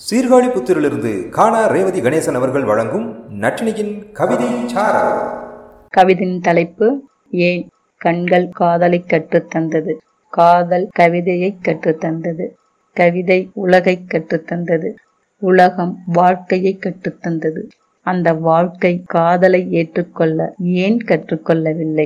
சீர்காழி புத்திரிலிருந்து காணா ரேவதி கணேசன் அவர்கள் வழங்கும் நட்டினியின் கவிதை கவிதையின் தலைப்பு ஏன் கண்கள் காதலை கற்றுத்தந்தது காதல் கவிதையை கற்றுத்தந்தது கவிதை உலகை கற்றுத்தந்தது உலகம் வாழ்க்கையை கற்றுத்தந்தது அந்த வாழ்க்கை காதலை ஏற்றுக்கொள்ள ஏன் கற்றுக்கொள்ளவில்லை?